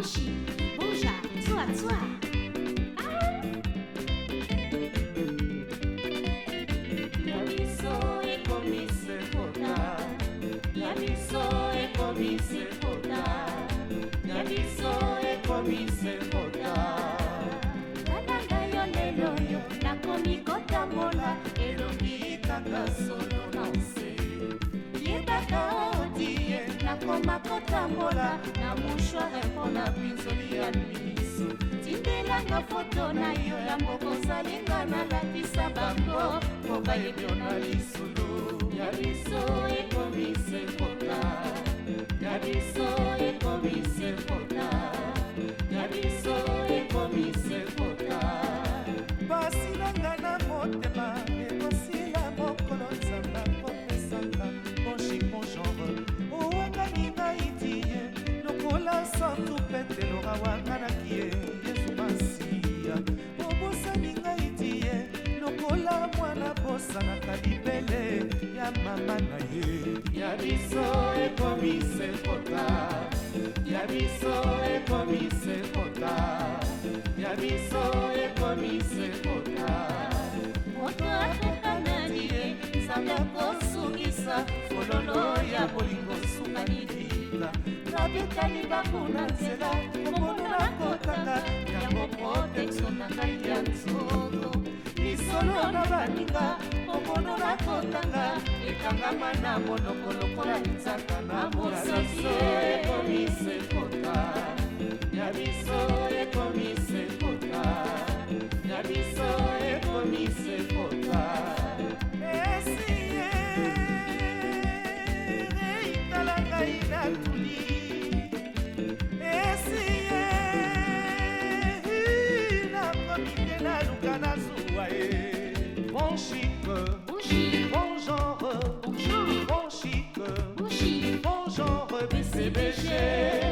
恭喜，不喜，祝贺，nakoma kotambola na mushware mpona binzoli ya miso tindelanga foto na yo yango kosalinga nalakisa bango po bayebio na lisolo ya liso ekomisekota ya liso ekomisekota ya biso ekomi se kota ya biso ekomi se kota moto akota nani ye nzambe akosungisa fololo ya bolingo sunga libila nabetani bakuna nzela komona nakotaka yango protektio na ngai ya nzoto lisolo na baninga komona nakotanga ekangama na monoko lokola lisaka na mosaso ekomi sekota ya biso ekomi sekota ya biso ekomi sekota Yeah.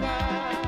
Papa.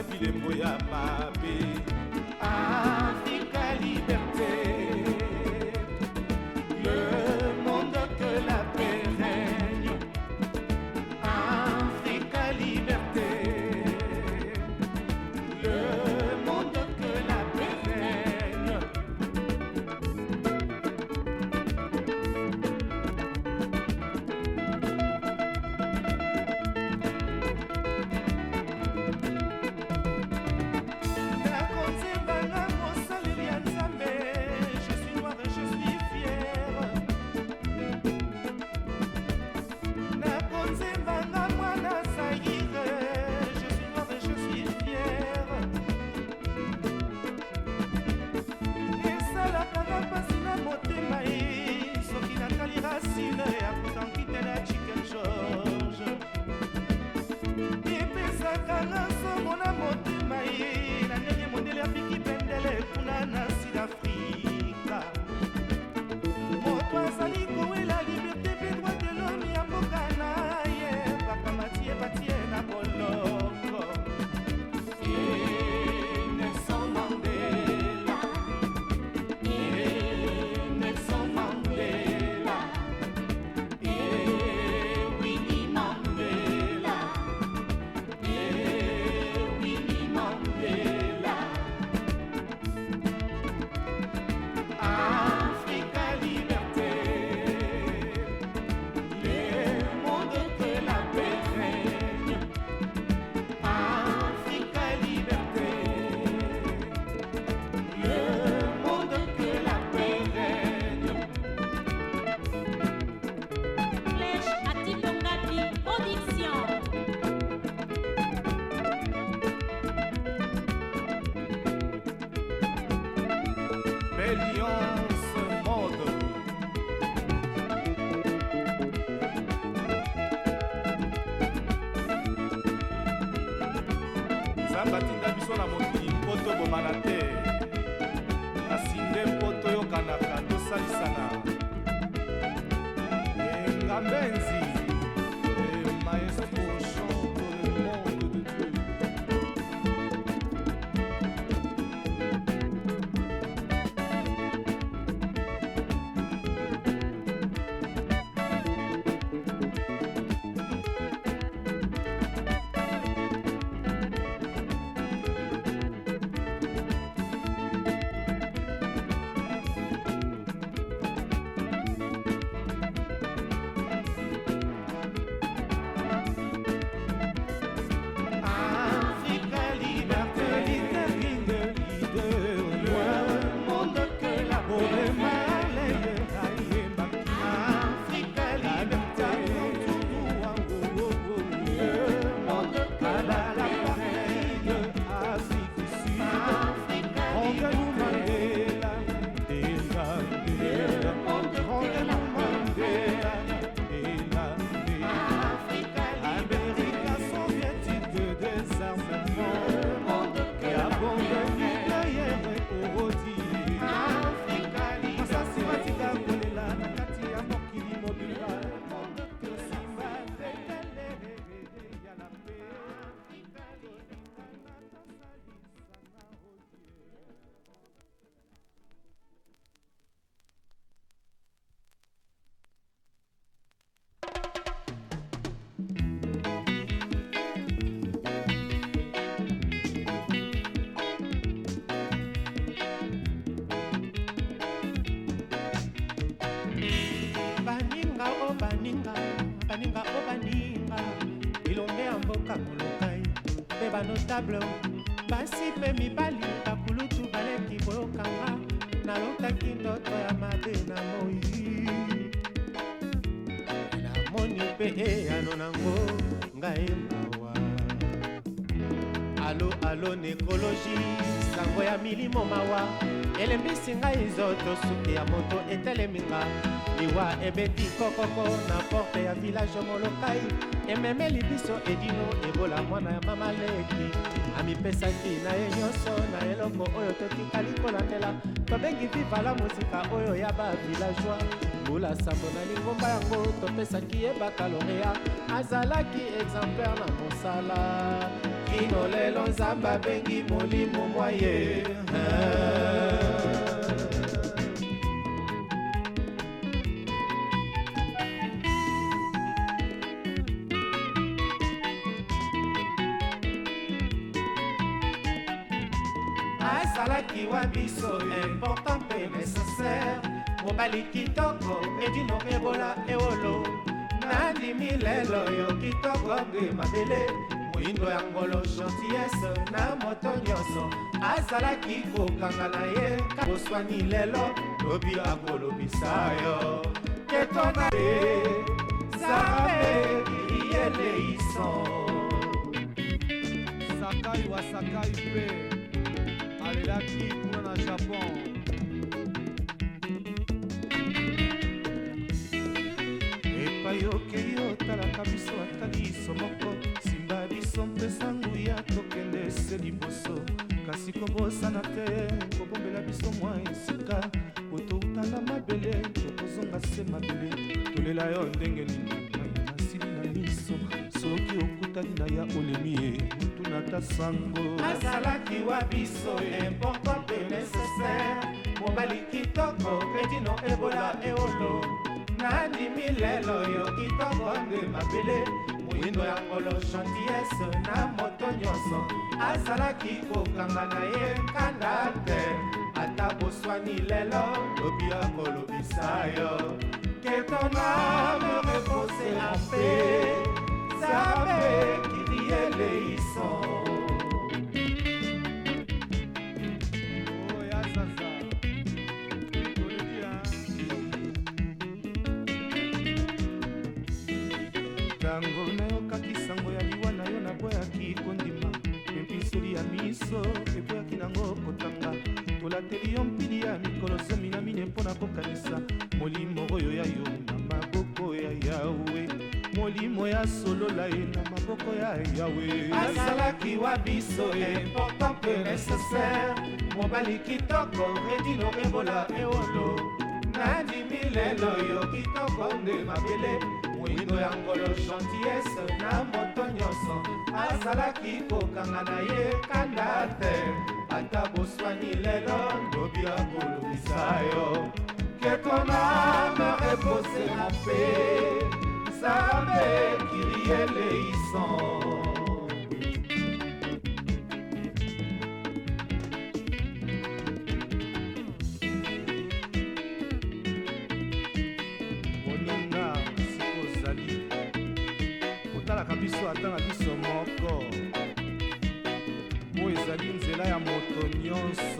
na bilembo ya mabe nzamba tinda biso na incroyable basi mpe mibali bakulutu baleki boyokanga nalotaki ndoto ya mabe na moi namoni mpe eyano nango ngai mawa alo alo nekologi sango ya milimo mawa elembisi ngai nzoto suki ya moto eteleminga liwa ebeti kokoko na porte ya village molokai ememeli biso edino ebola mwana ya mama leki amipesaki na ye nyonso na eloko oyo totikali kolandela tobengi vivala mosika oyo ya bavillageois mbula sambo na lingomba yango topesaki ye bakalorea azalaki exemplaire na mosala kino lelo nzambe abengi molimo mwa ye eh. biso important mpe nécessaire mobali kitoko edinor ebola eolo nandimi lelo yo kitoko nde mabele moyindo ya ngolo gentillese na moto nyonso azalaki kokanga na ye boswani lelo lobi akolobisa yo ketona e zambe iyeleiso sakai wa sakai mpe sango azalaki wa biso important mpe nécessaire mobali kitoko kredino ebola eolo nandimi lelo yo kitoko nde mabele moyindo ya kolo chantiese na moto nyonso azalaki kokanga na ye kanda te ata boswani lelo lobi akolobisa yo ketona me repose ape bateli yo mpili ya mikolo zomi na mine mpo na kokanisa molimo oyo ya yo na maboko ya yawe molimo ya solola ye na maboko ya yawe azalaki wa biso important mpe nécessaire mobali kitoko redino embola eolo nandimi lelo yo kitoko nde mabele moyindo ya ngolo gentillesse na moto nyonso azalaki kokanga na ye kanda te ata boswani lelo lobi akolukisa yo ketona me repose na mpe nzambe kirieleison Dios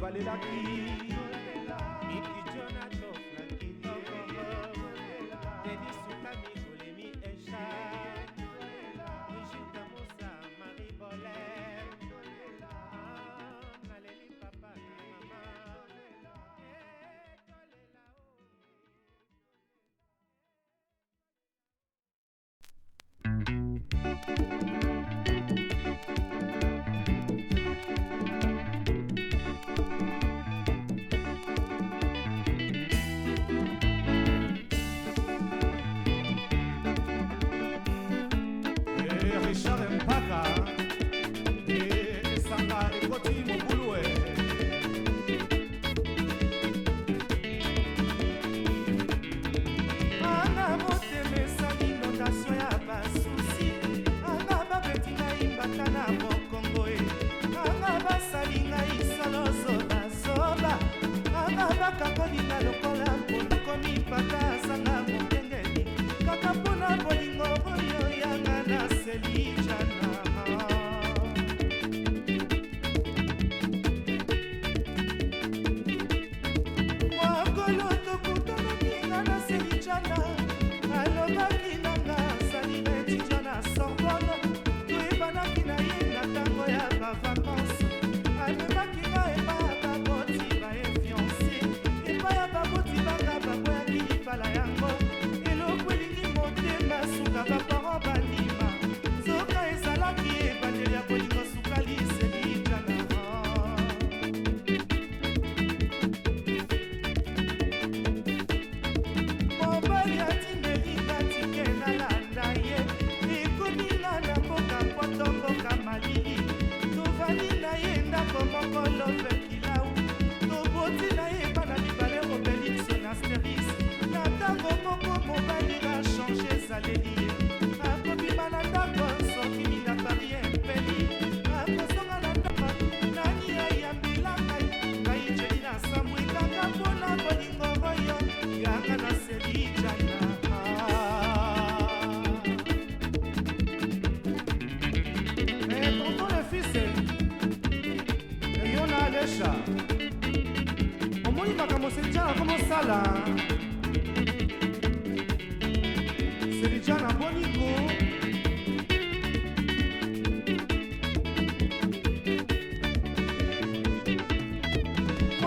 valer a pena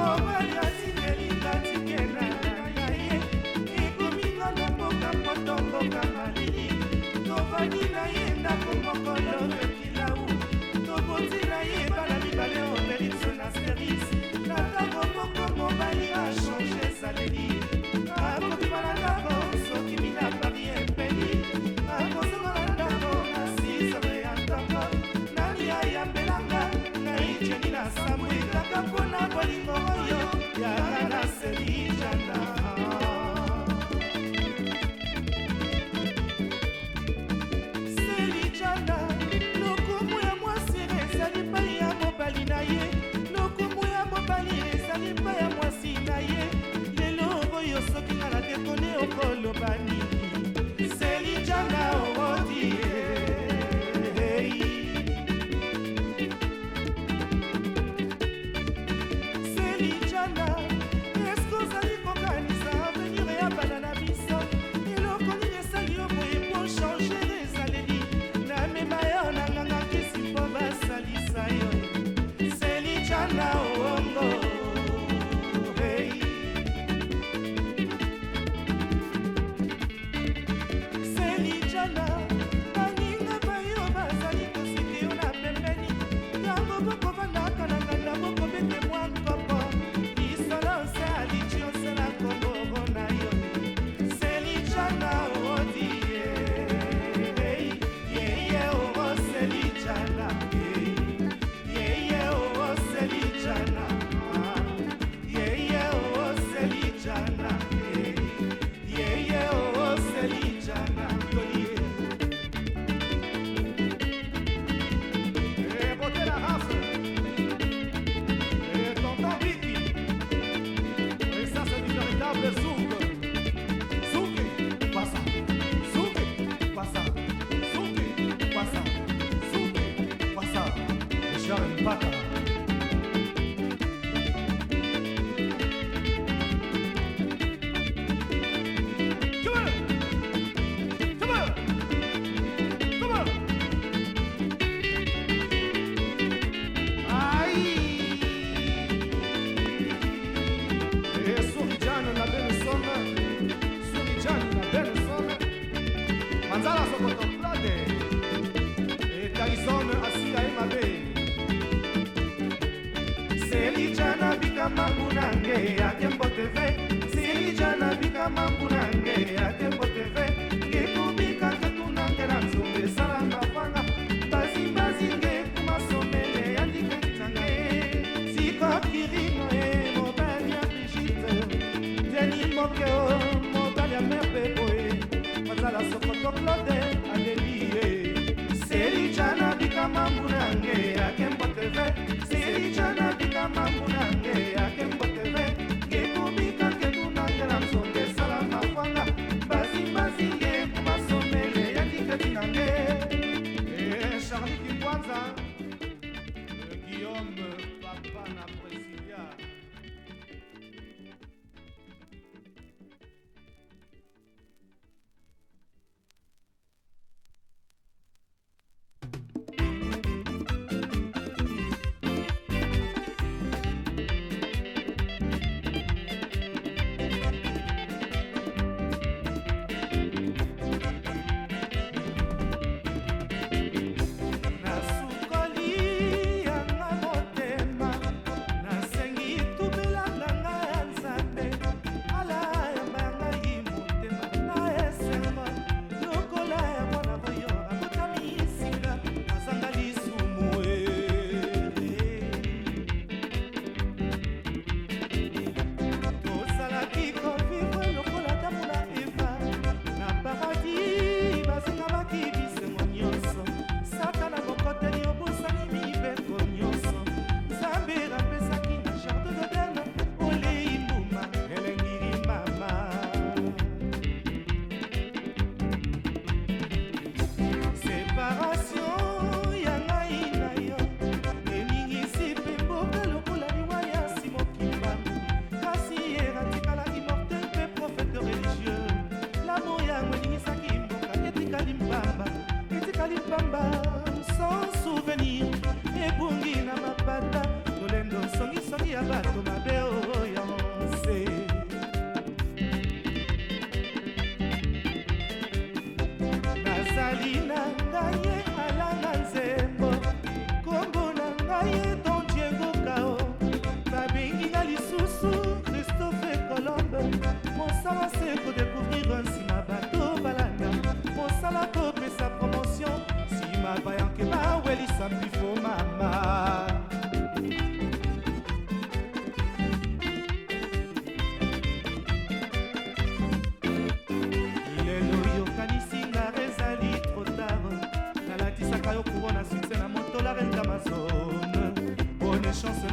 Oh, Maria.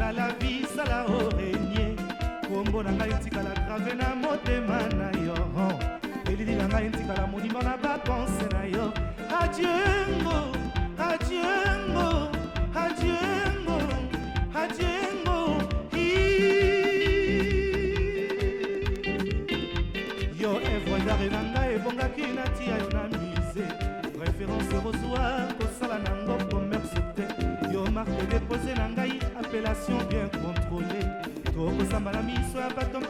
tikala bisala orenie kombo na ngai tikala grave na motema na yo elili na ngai tikala molimo na bapense na yo adiengo adiengo bien contrôlée tokosamba na miso ya bato